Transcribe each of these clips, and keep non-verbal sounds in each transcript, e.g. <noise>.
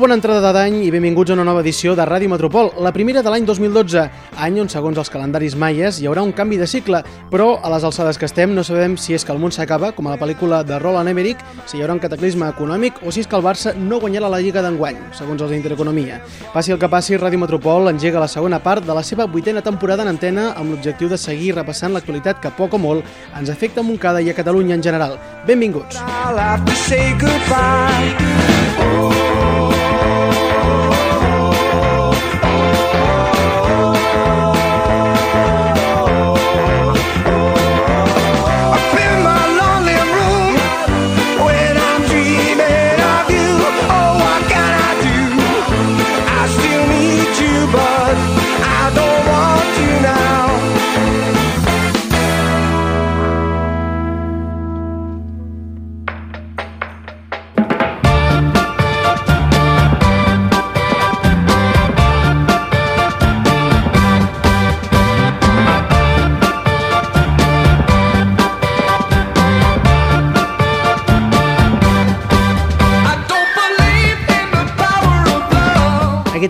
Molt bona entrada d'any i benvinguts a una nova edició de Ràdio Metropol, la primera de l'any 2012, any on, segons els calendaris maies, hi haurà un canvi de cicle, però a les alçades que estem no sabem si és que el món s'acaba, com a la pel·lícula de Roland Emmerich, si hi haurà un cataclisme econòmic o si és que el Barça no guanyarà la Lliga d'enguany, segons els d'Intereconomia. Passi el que passi, Ràdio Metropol engega la segona part de la seva vuitena temporada en antena amb l'objectiu de seguir repassant l'actualitat que poc o molt ens afecta a Montcada i a Catalunya en general. Benvinguts! I'll have to say goodbye. Up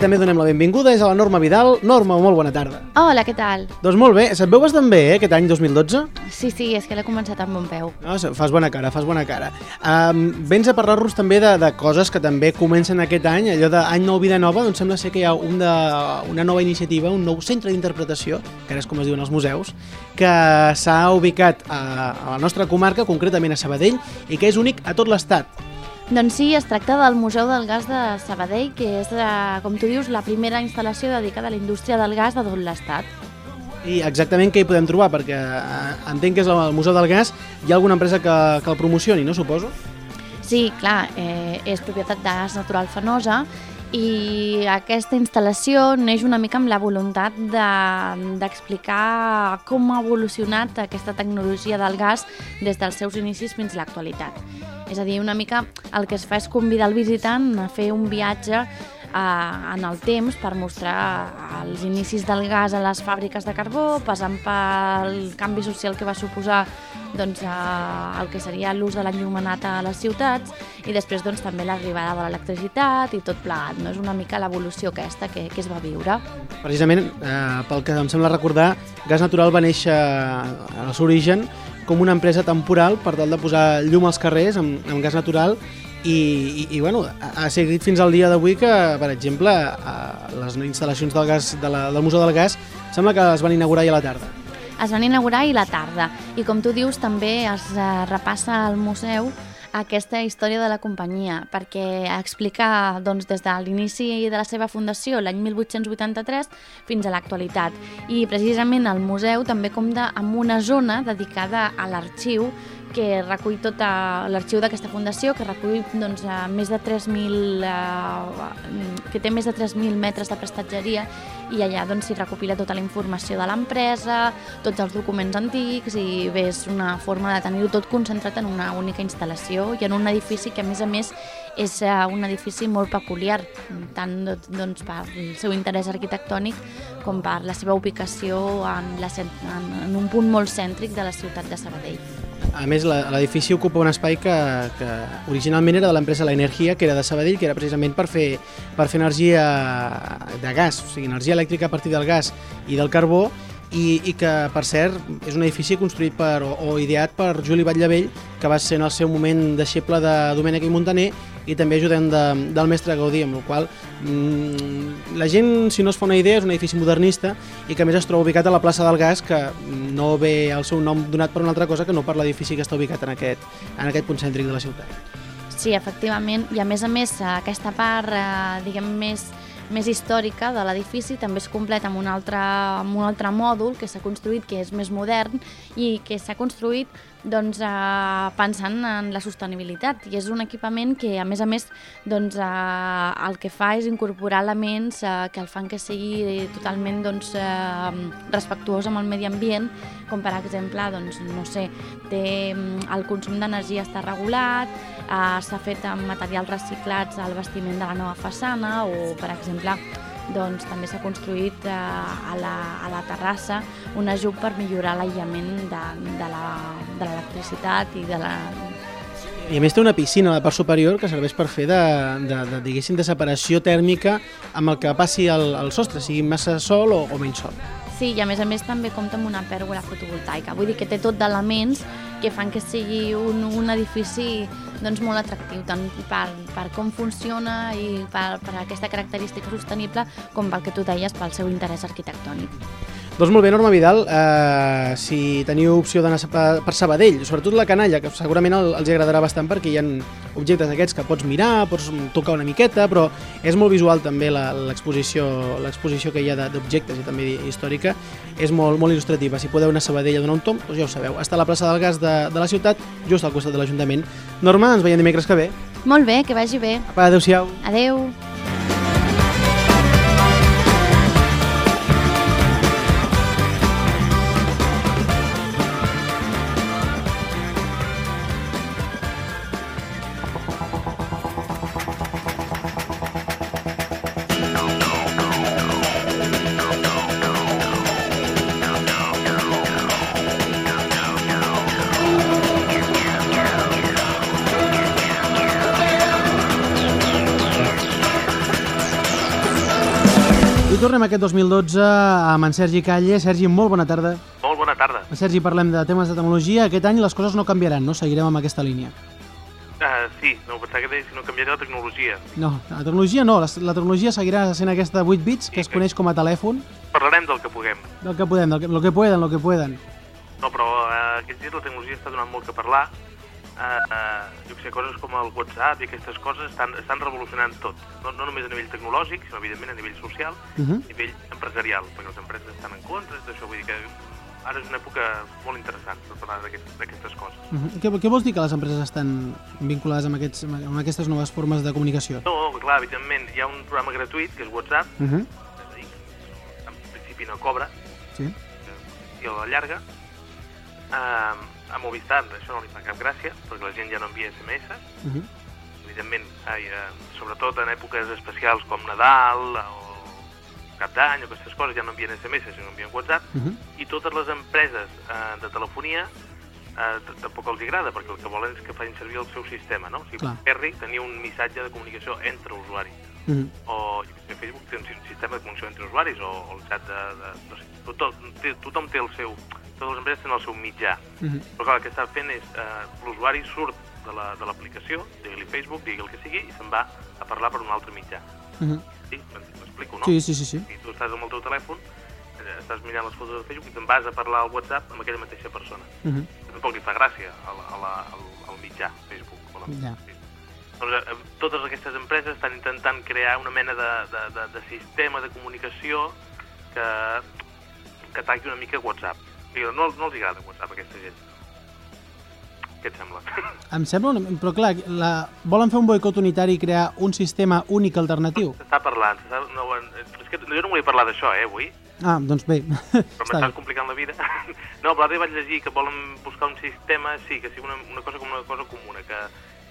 també donem la benvinguda, és a la Norma Vidal. Norma, molt bona tarda. Hola, què tal? Doncs molt bé, se't veu bastant bé, eh, aquest any 2012? Sí, sí, és que l'he començat amb bon peu. No, fas bona cara, fas bona cara. Um, vens a parlar-nos també de, de coses que també comencen aquest any, allò d'any nou, vida nova, doncs sembla ser que hi ha un de, una nova iniciativa, un nou centre d'interpretació, que ara és com es diuen els museus, que s'ha ubicat a, a la nostra comarca, concretament a Sabadell, i que és únic a tot l'estat. Doncs sí, es tracta del Museu del Gas de Sabadell, que és, eh, com tu dius, la primera instal·lació dedicada a la indústria del gas de tot l'estat. I exactament què hi podem trobar, perquè eh, entenc que és el Museu del Gas, hi ha alguna empresa que, que el promocioni, no suposo? Sí, clar, eh, és propietat de Gas Natural Fenosa i aquesta instal·lació neix una mica amb la voluntat de- d'explicar de, com ha evolucionat aquesta tecnologia del gas des dels seus inicis fins a l'actualitat. És a dir, una mica el que es fa és convidar el visitant a fer un viatge eh, en el temps per mostrar els inicis del gas a les fàbriques de carbó, passant pel canvi social que va suposar doncs, eh, el que seria l'ús de l'enllumenat a les ciutats i després doncs, també l'arribada de l'electricitat i tot plegat. No? És una mica l'evolució aquesta que, que es va viure. Precisament, eh, pel que em sembla recordar, Gas Natural va néixer al seu origen com una empresa temporal per tal de posar llum als carrers amb, amb gas natural i, i, i bueno, ha, seguit fins al dia d'avui que, per exemple, a les instal·lacions del, gas, de la, del Museu del Gas sembla que es van inaugurar ja a la tarda. Es van inaugurar i la tarda. I com tu dius, també es eh, repassa al museu aquesta història de la companyia, perquè explica doncs, des de l'inici de la seva fundació, l'any 1883, fins a l'actualitat. I precisament el museu també compta amb una zona dedicada a l'arxiu que recull tot l'arxiu d'aquesta fundació, que recull doncs, més de 3.000 eh, que té més de 3.000 metres de prestatgeria i allà doncs, s'hi recopila tota la informació de l'empresa, tots els documents antics i bé, és una forma de tenir-ho tot concentrat en una única instal·lació i en un edifici que a més a més és eh, un edifici molt peculiar, tant doncs, per el seu interès arquitectònic com per la seva ubicació en, la, en, en un punt molt cèntric de la ciutat de Sabadell. A més, l'edifici ocupa un espai que, que originalment era de l'empresa La Energia, que era de Sabadell, que era precisament per fer, per fer energia de gas, o sigui, energia elèctrica a partir del gas i del carbó, i, i que, per cert, és un edifici construït per, o, o ideat per Juli Batllevell, que va ser en el seu moment deixeble de Domènec i Montaner i també ajudant de, del mestre Gaudí, amb la qual mm, la gent, si no es fa una idea, és un edifici modernista i que a més es troba ubicat a la plaça del Gas, que no ve el seu nom donat per una altra cosa que no per l'edifici que està ubicat en aquest, en aquest punt cèntric de la ciutat. Sí, efectivament, i a més a més aquesta part, eh, diguem, més, més històrica de l'edifici també es completa amb un altre, amb un altre mòdul que s'ha construït, que és més modern i que s'ha construït doncs, eh, pensant en la sostenibilitat. I és un equipament que a més a més doncs, eh, el que fa és incorporar elements eh, que el fan que sigui totalment doncs, eh, respectuós amb el medi ambient com per exemple, doncs, no sé, té, mm, el consum d'energia està regulat, eh, s'ha fet amb materials reciclats al vestiment de la nova façana o, per exemple, doncs, també s'ha construït eh, a, la, a la terrassa un ajup per millorar l'aïllament de, de l'electricitat i de la... I a més té una piscina a la part superior que serveix per fer de, de, de, diguéssim, de separació tèrmica amb el que passi al, al sostre, sigui massa sol o, o menys sol. Sí, i a més a més també compta amb una pèrgola fotovoltaica. Vull dir que té tot d'elements que fan que sigui un, un edifici doncs, molt atractiu, tant per, per com funciona i per, per aquesta característica sostenible com pel que tu deies pel seu interès arquitectònic. Doncs molt bé, Norma Vidal, eh, si teniu opció d'anar per Sabadell, sobretot la canalla, que segurament el, els agradarà bastant perquè hi ha objectes d'aquests que pots mirar, pots tocar una miqueta, però és molt visual també l'exposició que hi ha d'objectes i també històrica, és molt, molt il·lustrativa. Si podeu anar a Sabadell a donar un tom, doncs ja ho sabeu. Està a la plaça del Gas de, de la ciutat, just al costat de l'Ajuntament. Norma, ens veiem dimecres que ve. Molt bé, que vagi bé. Apa, adeu-siau. Adeu. Tornem aquest 2012 amb en Sergi Calle. Sergi, molt bona tarda. Molt bona tarda. Sergi, parlem de temes de tecnologia. Aquest any les coses no canviaran, no? Seguirem amb aquesta línia. Uh, sí, no, pensava que deies que no canviarà la tecnologia. No, la tecnologia no, la, la tecnologia seguirà sent aquesta 8 bits que sí, es coneix com a telèfon. Parlarem del que puguem. Del que podem, del que, lo que pueden, lo que pueden. No, però uh, aquests dies la tecnologia està donant molt que parlar eh, jo sé, coses com el WhatsApp i aquestes coses estan, estan revolucionant tot. No, no només a nivell tecnològic, sinó evidentment a nivell social, uh -huh. a nivell empresarial, perquè les empreses estan en contra d'això, vull dir que ara és una època molt interessant per parlar d'aquestes coses. Uh -huh. què, què vols dir que les empreses estan vinculades amb, aquests, amb aquestes noves formes de comunicació? No, clar, evidentment, hi ha un programa gratuït, que és WhatsApp, uh -huh. és a dir, en principi no cobra, sí. i a la llarga, eh, a Movistar això no li fa cap gràcia, perquè la gent ja no envia SMS. Uh -huh. Evidentment, ai, eh, sobretot en èpoques especials com Nadal o Cap d'Any o aquestes coses ja no envien SMS, sinó envien WhatsApp. Uh -huh. I totes les empreses eh, de telefonia eh, tampoc els agrada, perquè el que volen és que facin servir el seu sistema, no? O sigui, Perry tenia un missatge de comunicació entre usuaris. Uh -huh. O Facebook té un sistema de comunicació entre usuaris, o, o el xat de... de no sé, tothom, tothom té el seu totes les empreses tenen el seu mitjà. Uh -huh. Però clar, el que està fent és, eh, l'usuari surt de l'aplicació, la, digui-li Facebook, digui el que sigui, i se'n va a parlar per un altre mitjà. Uh -huh. Sí? M'explico, no? Sí, sí, sí, sí. Si tu estàs amb el teu telèfon, eh, estàs mirant les fotos de Facebook i te'n vas a parlar al WhatsApp amb aquella mateixa persona. Uh -huh. Tampoc li fa gràcia a la, a la, al, al mitjà, Facebook. O la, ja. Sí. Doncs, eh, totes aquestes empreses estan intentant crear una mena de, de, de, de sistema de comunicació que, que ataqui una mica WhatsApp Digue, no, no els agrada WhatsApp aquesta gent. Què et sembla? <laughs> Em sembla, una... però clar, la... volen fer un boicot unitari i crear un sistema únic alternatiu? S'està parlant, no, és que jo no volia parlar d'això, eh, avui. Ah, doncs bé. Però <laughs> m'estàs complicant la vida. <laughs> no, però ara vaig llegir que volen buscar un sistema, sí, que sigui una, una cosa com una cosa comuna, que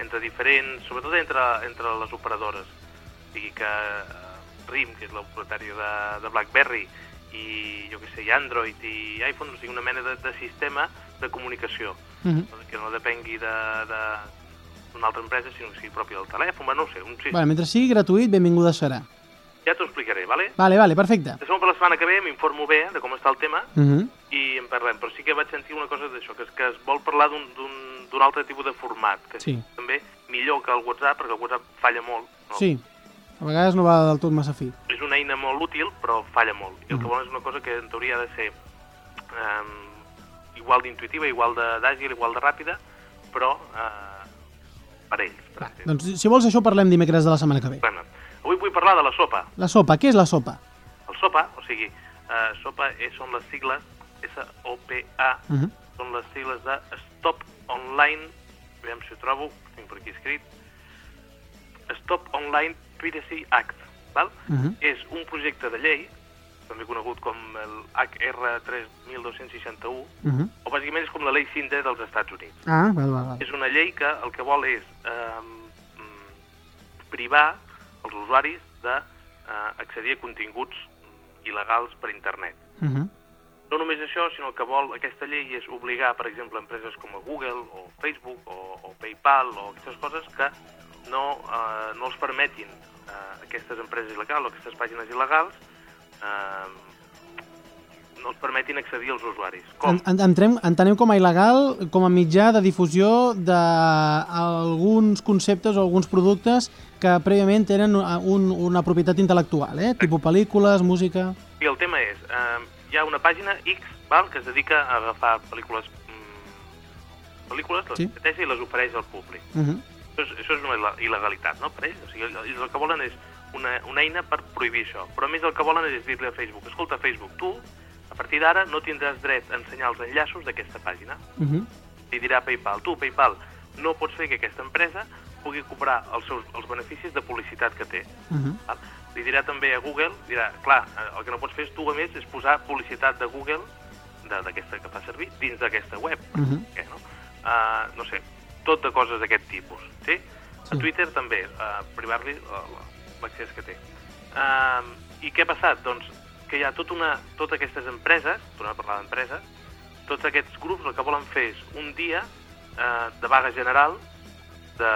entre diferents, sobretot entre, entre les operadores, digui que uh, RIM, que és l'operatari de, de BlackBerry, i jo què sé, i Android i iPhone, o sigui, una mena de, de sistema de comunicació, uh mhm. -huh. que no depengui de, de d'una altra empresa, sinó que sigui propi del telèfon, no sé. Un sistema. Vale, mentre sigui gratuït, benvinguda serà. Ja t'ho explicaré, vale? Vale, vale, perfecte. De per la setmana que ve m'informo bé de com està el tema uh mhm. -huh. i en parlem, però sí que vaig sentir una cosa d'això, que és que es vol parlar d'un altre tipus de format, que sí. també millor que el WhatsApp, perquè el WhatsApp falla molt. No? Sí, a vegades no va del tot massa fi. És una eina molt útil, però falla molt. I el mm. que volen és una cosa que en teoria ha de ser um, igual d'intuitiva, igual d'àgil, igual de ràpida, però uh, per ells. Per Va, doncs si vols això parlem dimecres de la setmana que ve. Bueno, avui vull parlar de la sopa. La sopa, què és la sopa? El sopa, o sigui, uh, sopa és, són les sigles S-O-P-A, uh -huh. són les sigles de Stop Online, aviam si ho trobo, tinc per aquí escrit, Stop Online Piracy Act, val? Uh -huh. És un projecte de llei, també conegut com el HR 3261, Uh -huh. o bàsicament és com la llei CINDE dels Estats Units. Ah, val, val, val. És una llei que el que vol és eh, privar els usuaris d'accedir a continguts il·legals per internet. Uh -huh. No només això, sinó que vol aquesta llei és obligar, per exemple, empreses com a Google o Facebook o, o PayPal o aquestes coses que no, eh, no els permetin eh, aquestes empreses il·legals o aquestes pàgines il·legals eh, no els permetin accedir als usuaris. Com? En, en, entrem, entenem com a il·legal com a mitjà de difusió d'alguns conceptes o alguns productes que prèviament tenen un, una propietat intel·lectual, eh? tipus pel·lícules, música... I el tema és, eh, hi ha una pàgina X val, que es dedica a agafar pel·lícules mm, pel·lícules, les Sí. sí. i les ofereix al públic. Uh -huh. Això és, això és una il- il·legalitat, no?, per ells. O sigui, ells el que volen és una, una eina per prohibir això. Però a més el que volen és dir-li a Facebook, escolta, Facebook, tu, a partir d'ara, no tindràs dret a ensenyar els enllaços d'aquesta pàgina. Uh -huh. Li dirà PayPal, tu, PayPal, no pots fer que aquesta empresa pugui cobrar els, seus, els beneficis de publicitat que té. Uh -huh. Val? Li dirà també a Google, dirà, clar, eh, el que no pots fer és tu, a més, és posar publicitat de Google, de- d'aquesta que fa servir, dins d'aquesta web. Uh -huh. Què, no? Uh, no sé, tot de coses d'aquest tipus, sí? Sí. A Twitter també, uh, privar-li la- la- l'accés que té. Uh, I què ha passat? Doncs que hi ha tot una, totes aquestes empreses, tornem a parlar d'empreses, tots aquests grups el que volen fer és un dia uh, de vaga general de,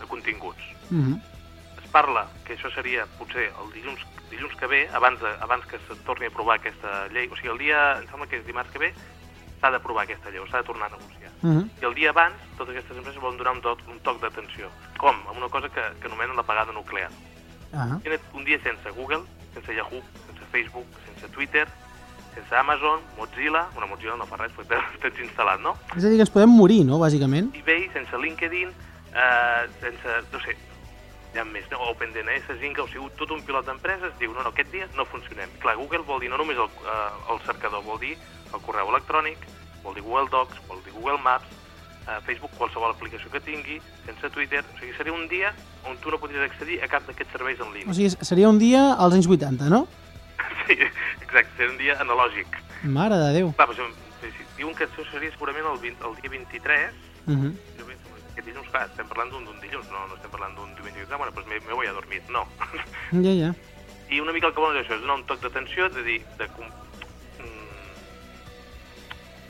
de continguts Uh -huh. es parla que això seria potser el dilluns, dilluns que ve, abans, de, abans que se torni a aprovar aquesta llei, o sigui, el dia, em sembla que és dimarts que ve, s'ha d'aprovar aquesta llei, s'ha de tornar a negociar. Uh -huh. I el dia abans, totes aquestes empreses volen donar un toc, un toc d'atenció. Com? Amb una cosa que, que anomenen l'apagada nuclear. Uh -huh. Un dia sense Google, sense Yahoo, sense Facebook, sense Twitter, sense Amazon, Mozilla, bueno, Mozilla no fa res, <laughs> perquè tens instal·lat, no? És a dir, que ens podem morir, no?, bàsicament. eBay, sense LinkedIn, eh, sense, no sé, hi ha més, no? OpenDNS, Zynga, o sigui, tot un pilot d'empreses diu, no, no, aquest dia no funcionem. Clar, Google vol dir no només el, eh, el cercador, vol dir el correu electrònic, vol dir Google Docs, vol dir Google Maps, eh, Facebook, qualsevol aplicació que tingui, sense Twitter, o sigui, seria un dia on tu no podries accedir a cap d'aquests serveis en línia. O sigui, seria un dia als anys 80, no? <laughs> Sí, exacte, seria un dia analògic. Mare de Déu. Clar, sí, sí, diuen que això seria segurament el, 20, el dia 23, Uh -huh. Aquest dilluns, clar, estem parlant d'un dilluns, no, no estem parlant d'un diumenge. Ah, bueno, doncs me, me voy a dormir. No. Ja, ja. I una mica el que volen és això, és donar un toc d'atenció, de dir, de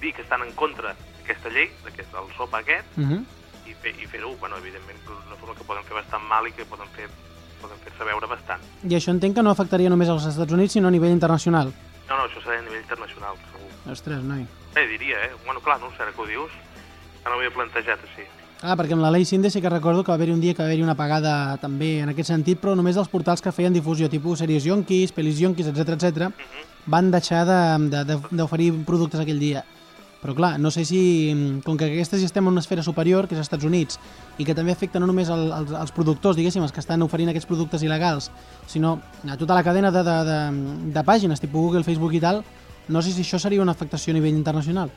dir que estan en contra d'aquesta llei, d'aquest, del SOP aquest, Uh -huh. i, fer- i fer-ho, bueno, evidentment, d'una forma que poden fer bastant mal i que poden fer poden fer-se veure bastant. I això entenc que no afectaria només als Estats Units, sinó a nivell internacional. No, no, això serà a nivell internacional, segur. Ostres, noi. Eh, diria, eh? Bueno, clar, no ho sé, ara que ho dius, ara m'ho havia plantejat així. Ah, perquè amb la llei Cinde sí que recordo que va haver-hi un dia que va haver-hi una apagada també en aquest sentit, però només dels portals que feien difusió, tipus sèries Yonkis, pel·lis Yonkis, etc etc, Uh -huh. van deixar de- de- de- d'oferir productes aquell dia. Però clar, no sé si, mm, com que aquestes ja estem en una esfera superior, que és als Estats Units, i que també afecta no només el, els, els productors, diguéssim, els que estan oferint aquests productes il·legals, sinó a tota la cadena de, de, de, de pàgines, tipus Google, Facebook i tal, no sé si això seria una afectació a nivell internacional.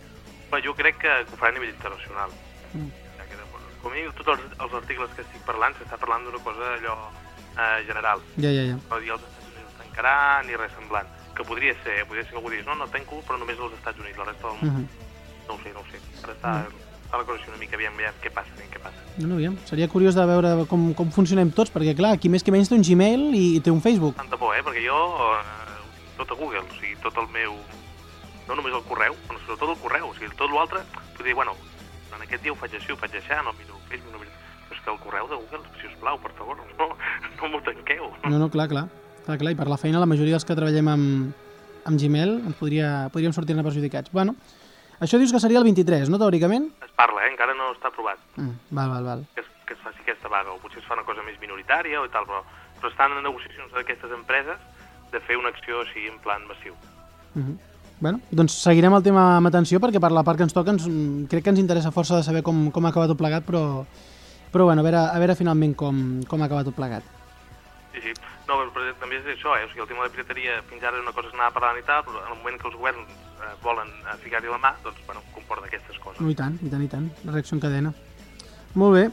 Però jo crec que, ho farà a nivell internacional. Mm. Com a mínim, tots els, els articles que estic parlant s'està parlant d'una cosa allò eh, general. Ja, ja, ja. No dir els Estats Units tancaran ni res semblant. Que podria ser, podria ser que algú digués, no, no tanco, però només als Estats Units, la resta del món. -huh. No ho sé, no ho sé. Ara està, està la cosa així una mica, aviam, aviam què passa, aviam què passa. No, no, aviam. Seria curiós de veure com, com funcionem tots, perquè clar, qui més que menys té un Gmail i, i té un Facebook. Tanta por, eh? Perquè jo, eh, tot a Google, o sigui, tot el meu... No només el correu, però sobretot el correu. O sigui, tot l'altre, vull dir, bueno, en aquest dia ho faig així, ho faig així, no miro Facebook, no miro... Però és que el correu de Google, si us plau, per favor, no, no m'ho tanqueu. No, no, clar, clar. Clar, clar, i per la feina la majoria dels que treballem amb, amb Gmail ens podria, podríem sortir-ne perjudicats. Bueno, això dius que seria el 23, no, teòricament? Es parla, eh? Encara no està aprovat Mm, val, val, val. que es, que es faci aquesta vaga, o potser es fa una cosa més minoritària o tal, però, però estan en negociacions d'aquestes empreses de fer una acció així en plan massiu. Mm -hmm. Bueno, doncs seguirem el tema amb atenció perquè per la part que ens toca ens, crec que ens interessa força de saber com, com ha acabat tot plegat, però, però bueno, a veure, a veure finalment com, com ha acabat tot plegat. Sí, sí. No, però també és això, eh? O sigui, el tema de la pirateria fins ara era una cosa que s'anava parlant i tal, però en el moment que els governs eh, volen eh, ficar-hi la mà, doncs, bueno, comporta aquestes coses. No, i tant, i tant, i tant. La reacció en cadena. Molt bé.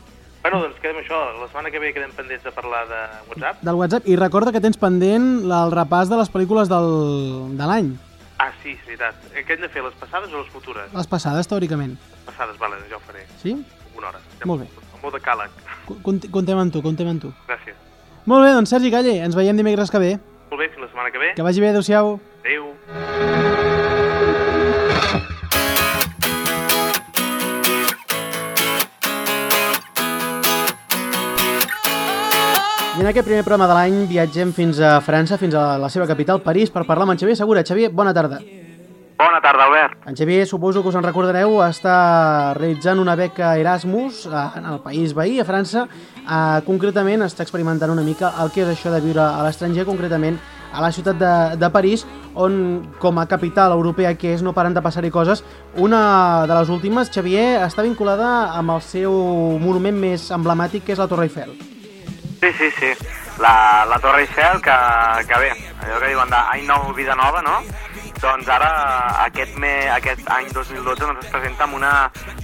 Bueno, doncs quedem això. La setmana que ve quedem pendents de parlar de WhatsApp. Del WhatsApp. I recorda que tens pendent el repàs de les pel·lícules del, de l'any. Ah, sí, és veritat. Eh, Què hem de fer, les passades o les futures? Les passades, teòricament. Passades, vale, ja ho faré. Sí? Una hora. Molt bé. Amb molt de càleg. Cont- Contem amb tu, contem amb tu. Gràcies. Molt bé, doncs Sergi Calle, ens veiem dimecres que ve. Molt bé, fins la setmana que ve. Que vagi bé, adeu-siau. Adéu. I en aquest primer programa de l'any viatgem fins a França, fins a la seva capital, París, per parlar amb en Xavier Segura. Xavier, bona tarda. Bona tarda, Albert. En Xavier, suposo que us en recordareu, està realitzant una beca Erasmus eh, en el país veí, a França. Eh, concretament, està experimentant una mica el que és això de viure a l'estranger, concretament a la ciutat de, de París, on, com a capital europea que és, no paren de passar-hi coses. Una de les últimes, Xavier, està vinculada amb el seu monument més emblemàtic, que és la Torre Eiffel. Sí, sí, sí. La, la Torre Eiffel, que, que bé, allò que diuen d'any nou, vida nova, no? Doncs ara, aquest, me, aquest any 2012, doncs es presenta amb una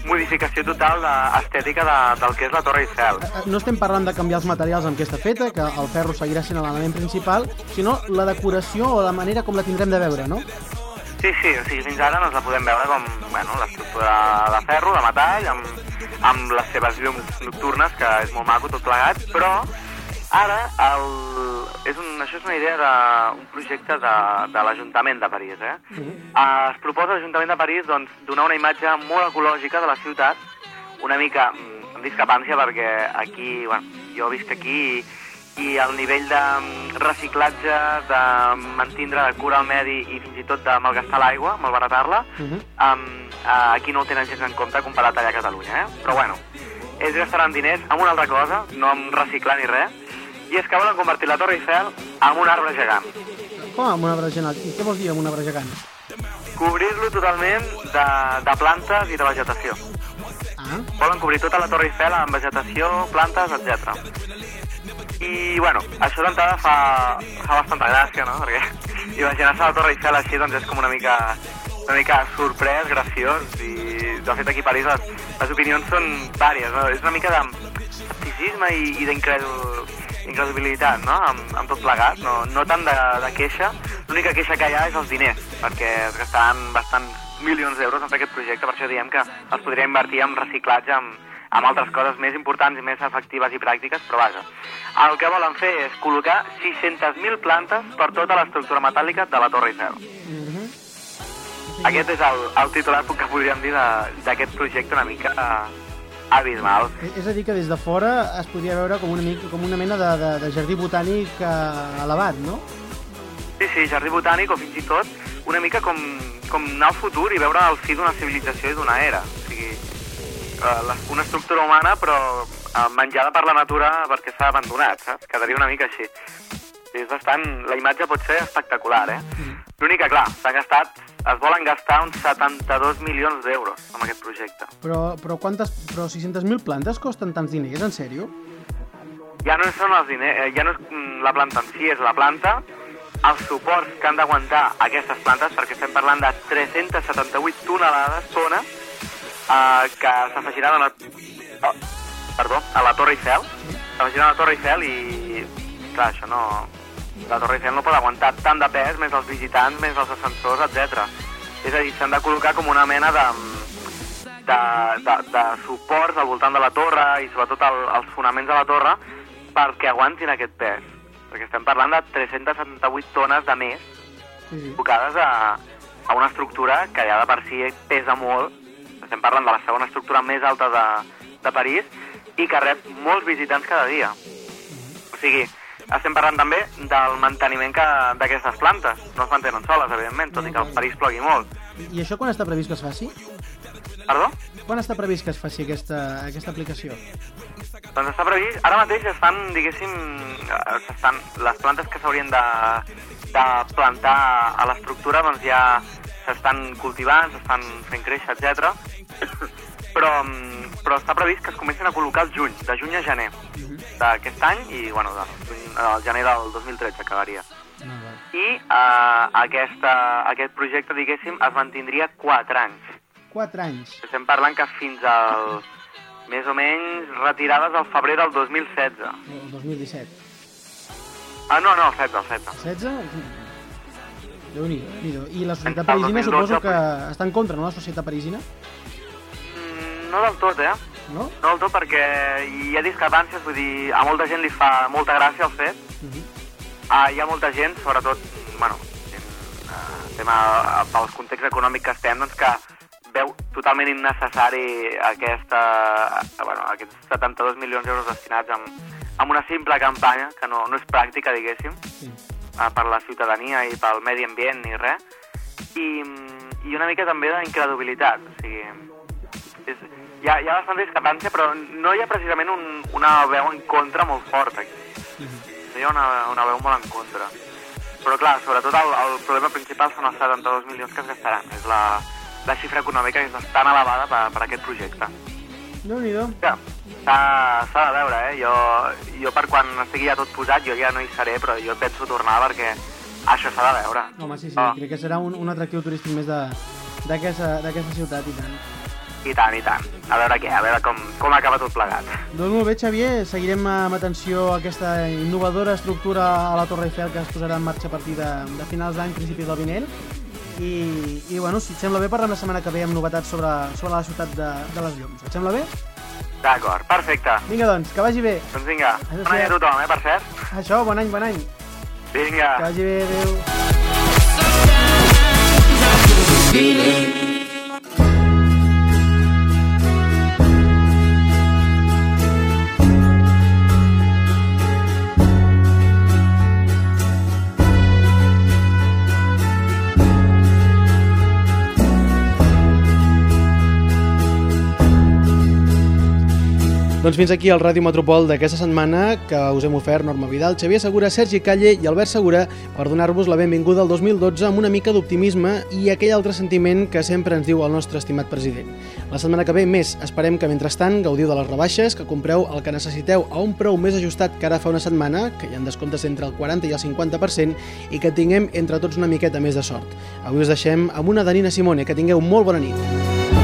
modificació total de, estètica de, del que és la Torre Eiffel. No estem parlant de canviar els materials amb què està feta, que el ferro seguirà sent l'element principal, sinó la decoració o la manera com la tindrem de veure, no? Sí, sí, o sigui, fins ara doncs la podem veure com, bueno, l'estructura de ferro, de metall, amb, amb les seves llums nocturnes, que és molt maco tot plegat, però ara el, és un, això és una idea d'un projecte de, de l'Ajuntament de París, eh? Eh, es proposa l'Ajuntament de París doncs, donar una imatge molt ecològica de la ciutat, una mica mm, en discrepància perquè aquí, bueno, jo visc aquí i, i el nivell de mm, reciclatge, de mantindre de cura al medi i fins i tot de malgastar l'aigua, malbaratar-la, Uh -huh. um, aquí no ho tenen gens en compte comparat allà a Catalunya, eh? Però bueno, ells gastaran diners en una altra cosa, no en reciclar ni res, i és que volen convertir la Torre Eiffel en un arbre gegant. Com amb un arbre gegant? I què vols dir amb un arbre gegant? Cobrir-lo totalment de, de plantes i de vegetació. Ah, Volen cobrir tota la Torre Eiffel amb vegetació, plantes, etc. I, bueno, això d'entrada fa, fa bastanta gràcia, no? Perquè <laughs> imaginar-se la Torre Eiffel així, doncs és com una mica, una mica sorprès, graciós, i de fet aquí a París les, les opinions són vàries, no? És una mica d'escepticisme i, i d'incredibilitat, no? Amb, amb tot plegat, no, no tant de, de queixa. L'única queixa que hi ha és els diners, perquè es gastaran bastants milions d'euros en aquest projecte, per això diem que els podria invertir en reciclatge, amb, amb altres coses més importants i més efectives i pràctiques, però vaja. El que volen fer és col·locar 600.000 plantes per tota l'estructura metàl·lica de la Torre Eiffel. Aquest és el, el titular que podríem dir d'aquest projecte una mica eh, abismal. és- és a dir que des de fora es podria veure com una, mica, com una mena de, de, de jardí botànic eh, elevat, no? Sí, sí, jardí botànic o fins i tot una mica com, com anar al futur i veure el fi d'una civilització i d'una era. O sigui, eh, una estructura humana però eh, menjada per la natura perquè s'ha abandonat, saps? Quedaria una mica així. És bastant... La imatge pot ser espectacular, eh? L'únic que, clar, s'han gastat... Es volen gastar uns 72 milions d'euros amb aquest projecte. Però, però, quantes, però 600.000 plantes costen tants diners, en sèrio? ja no són els diners, eh, ja no és mm, la planta en si, és la planta, els suports que han d'aguantar aquestes plantes, perquè estem parlant de 378 tonelades, tones, eh, que s'afegiran a la... Oh, perdó, a la Torre Eiffel, s'afegiran a la Torre Eiffel i, clar, això no... La Torre Eiffel no pot aguantar tant de pes, més els visitants, més els ascensors, etc. És a dir, s'han de col·locar com una mena de, de, de, de suports al voltant de la torre i sobretot el, els fonaments de la torre perquè aguantin aquest pes. Perquè estem parlant de 378 tones de més sí. tocades a, a una estructura que ja de per si pesa molt. Estem parlant de la segona estructura més alta de, de París i que rep molts visitants cada dia. O sigui, estem parlant també del manteniment que- d'aquestes plantes. No es mantenen soles, evidentment, tot i que al París plogui molt. I, això quan està previst que es faci? Perdó? Quan està previst que es faci aquesta, aquesta aplicació? Doncs està previst, ara mateix estan, diguéssim, eh, s'estan, les plantes que s'haurien de, de plantar a l'estructura doncs ja s'estan cultivant, s'estan fent créixer, etc. <coughs> però, mm, però està previst que es comencin a col·locar el juny, de juny a gener d'aquest any i, bueno, juny- el gener del 2013 acabaria. I eh, aquesta, aquest projecte, diguéssim, es mantindria 4 anys. 4 anys. Estem parlant que fins al més o menys retirades al febrer del 2016. El 2017. Ah, no, no, el 16, el 16. 16? déu nhi I la societat parisina 2012, suposo que està en contra, no, la societat parisina? Mm, no del tot, eh? No? Tot perquè hi ha discrepàncies, vull dir, a molta gent li fa molta gràcia el fet. Uh -huh. Ah, hi ha molta gent, sobretot, bueno, en, uh, tema pels context econòmic que estem, doncs que veu totalment innecessari aquesta, uh, bueno, aquests 72 milions d'euros destinats amb, amb una simple campanya, que no, no és pràctica, diguéssim, Sí. uh, per la ciutadania i pel medi ambient ni res, i, i una mica també d'incredibilitat, o sigui, és, hi, ha, hi ha bastanta discrepància, però no hi ha precisament un, una veu en contra molt forta aquí. No hi ha una, una veu molt en contra. Però clar, sobretot el, el problema principal són els 72 milions que es gastaran. És la, la xifra econòmica que és bastant elevada per, per aquest projecte. déu nhi Ja, s'ha de veure, eh? Jo, jo per quan estigui ja tot posat, jo ja no hi seré, però jo penso tornar perquè això s'ha de veure. Home, sí, sí, Ah. crec que serà un, un atractiu turístic més d'aquesta ciutat i tant. I tant, i tant. A veure què, a veure com, com acaba tot plegat. Doncs molt bé, Xavier, seguirem amb atenció aquesta innovadora estructura a la Torre Eiffel que es posarà en marxa a partir de, de finals d'any, principis del vinent. I, I, bueno, si et sembla bé, parlem la setmana que ve amb novetats sobre, sobre la ciutat de, de les llums. Et sembla bé? D'acord, perfecte. Vinga, doncs, que vagi bé. Doncs vinga, bon any a tothom, eh, per cert. Això, bon any, bon any. Vinga. Que vagi bé, adéu. Doncs fins aquí el Ràdio Metropol d'aquesta setmana que us hem ofert Norma Vidal, Xavier Segura, Sergi Calle i Albert Segura per donar-vos la benvinguda al 2012 amb una mica d'optimisme i aquell altre sentiment que sempre ens diu el nostre estimat president. La setmana que ve més, esperem que mentrestant gaudiu de les rebaixes, que compreu el que necessiteu a un preu més ajustat que ara fa una setmana, que hi ha descomptes entre el 40 i el 50% i que tinguem entre tots una miqueta més de sort. Avui us deixem amb una de Nina Simone, que tingueu molt bona nit.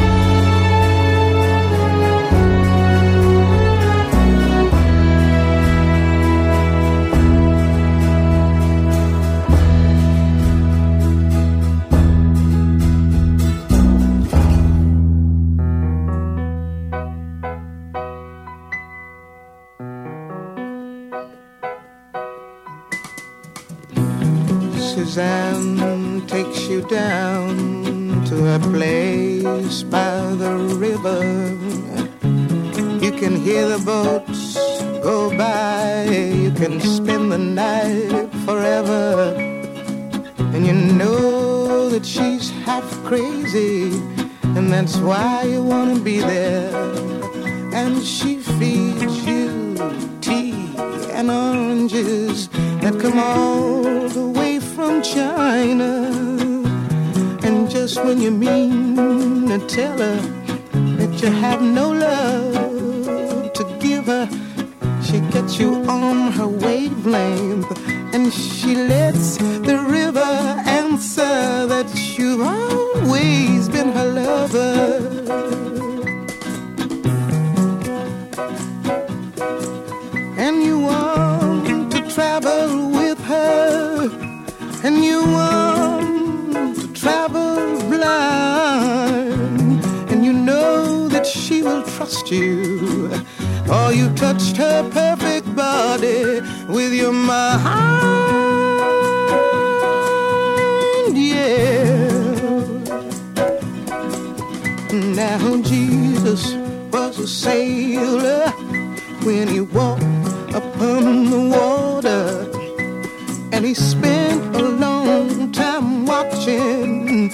Suzanne takes you down to a place by the river. You can hear the boats go by, you can spend the night forever. And you know that she's half crazy, and that's why you wanna be there. And she feeds you tea and oranges that come all China. And just when you mean to tell her that you have no love to give her, she gets you on her wavelength and she lets the river answer that you've always your mind, yeah. Now Jesus was a sailor when he walked upon the water, and he spent a long time watching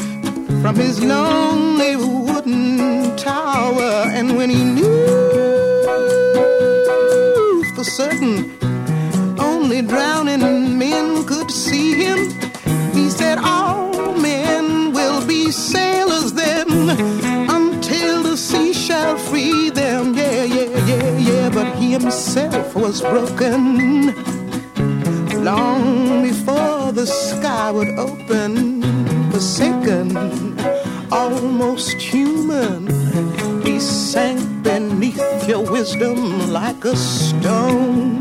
from his lonely wooden tower. And when he knew was broken long before the sky would open, forsaken, almost human. He sank beneath your wisdom like a stone.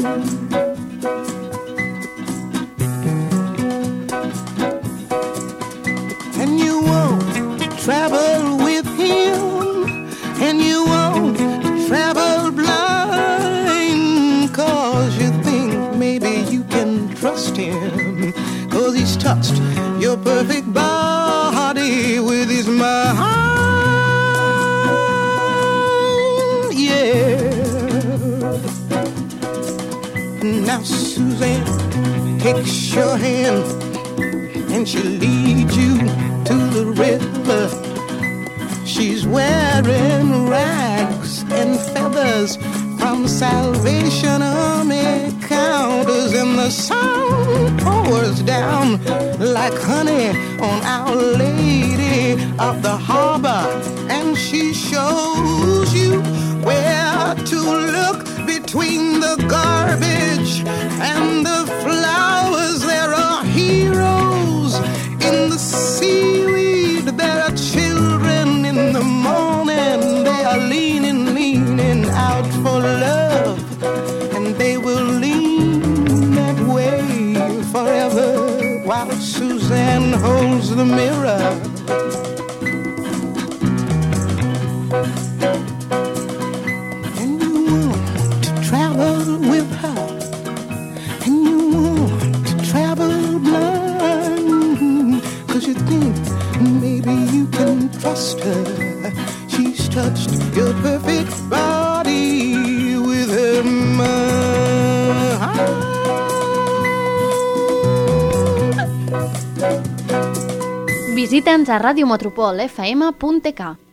Him, cause he's touched your perfect body with his mind. Yeah. Now Suzanne takes your hand and she leads you to the river. She's wearing rags and feathers from Salvation Army counters, and the sun pours down like honey on Our Lady of the Harbor, and she shows you where to look between the garbage and the flowers. The mirror. Visita'ns a radiometropolfm.k